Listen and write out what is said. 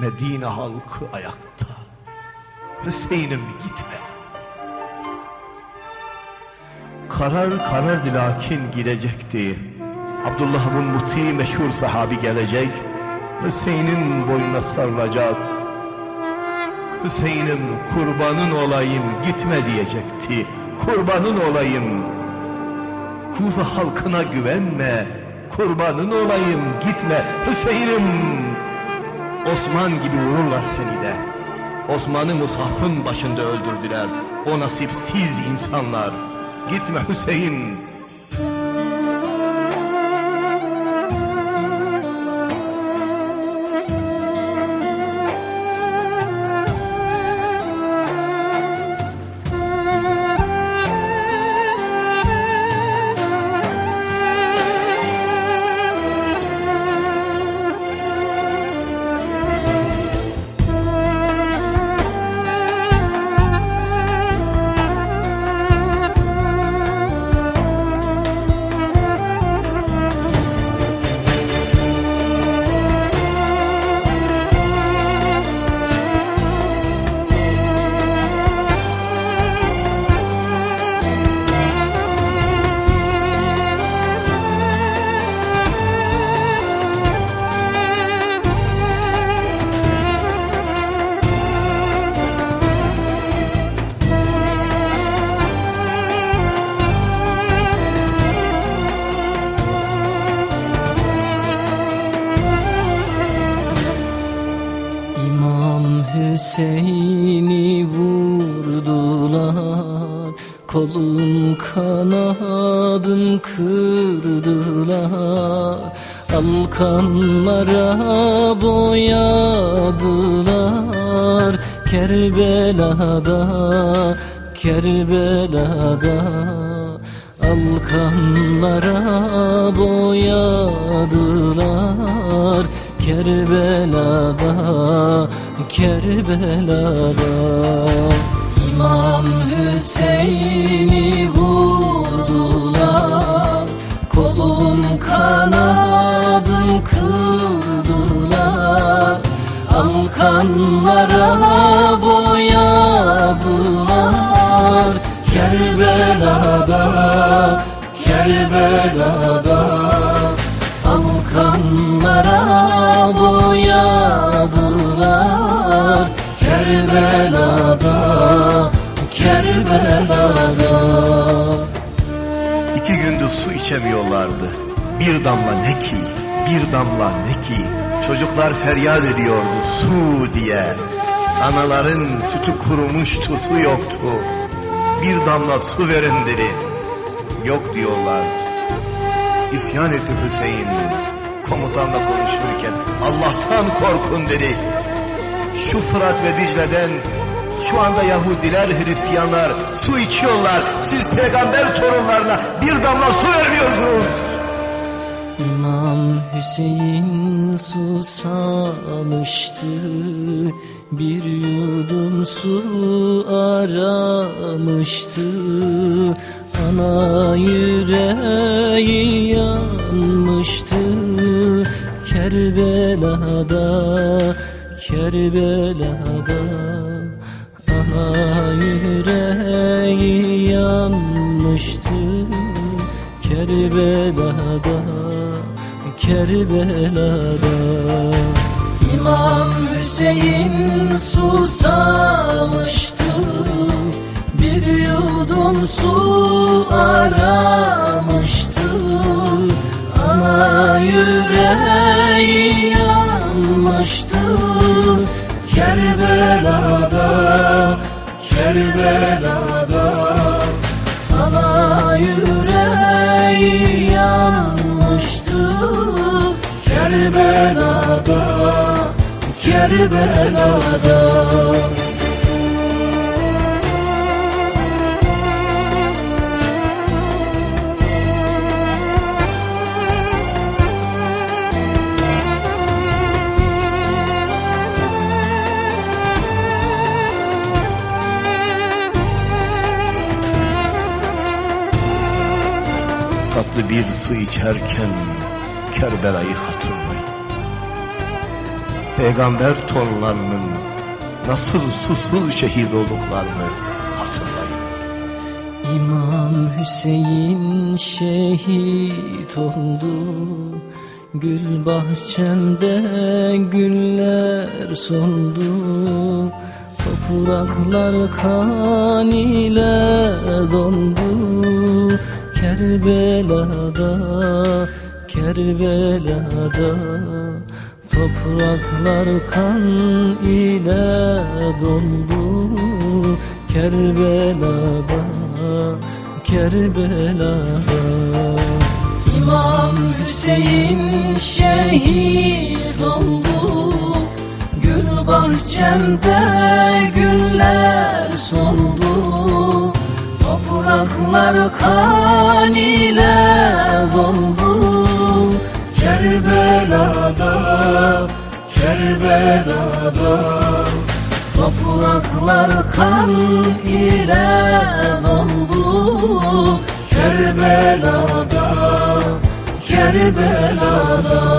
Medine halkı ayakta. Hüseyin'im gitme. Karar karardı lakin gidecekti. Abdullah'ın muti meşhur sahabi gelecek. Hüseyin'in boynuna sarılacak. Hüseyin'im kurbanın olayım gitme diyecekti. Kurbanın olayım. Kufa halkına güvenme. Kurbanın olayım gitme Hüseyin'im. Osman gibi vururlar seni de. Osman'ı Musaf'ın başında öldürdüler. O nasipsiz insanlar. Gitme Hüseyin. Vurdular Kolum kanadım kırdılar Alkanlara boyadılar Kerbela'da, Kerbela'da Alkanlara boyadılar Kerbela'da, Kerbela'da İmam Hüseyin'i vurdular. Kolum kanadım kıldılar Alkanlara boyadılar. Kerbela'da, Kerbela'da. Alkanlara boyadılar Kerbela'da, Kerbela'da İki gündür su içemiyorlardı. Bir damla ne ki, bir damla ne ki. Çocuklar feryat ediyordu su diye. Anaların sütü kurumuştu, su yoktu. Bir damla su verin dedi. Yok diyorlar. İsyan etti Hüseyin. Komutanla konuşurken Allah'tan korkun dedi. Şu Fırat ve Dicle'den şu anda Yahudiler, Hristiyanlar su içiyorlar. Siz peygamber torunlarına bir damla su vermiyorsunuz. İmam Hüseyin susamıştı Bir yudum su aramıştı Ana yüreği yanmıştı Kerbela'da, Kerbela'da Ana yüreği yanmıştı. Kerbela'da, Kerbela'da. İmam Hüseyin susamıştı Bir yudum su aramıştı. Ana yüreği yanmıştı Kerbela'da, Kerbela'da Ana yüreği yanmıştı. Kerbela'da, Kerbela'da Tatlı bir su içerken Kerbela'yı hatırlayın. peygamber torunlarının nasıl susuz şehit olduklarını hatırlayın. İmam Hüseyin şehit oldu Gül bahçemde güller soldu Topraklar kan ile dondu Kerbela'da, Kerbela'da Topraklar kan ile dondu. Kerbela'da, Kerbela'da. İmam Hüseyin şehit oldu. Gül bahçemde güller soldu Topraklar kan ile doldu. Kerbela'da, Kerbela'da. Topraklar kan ile doldu. Kerbela'da, Kerbela'da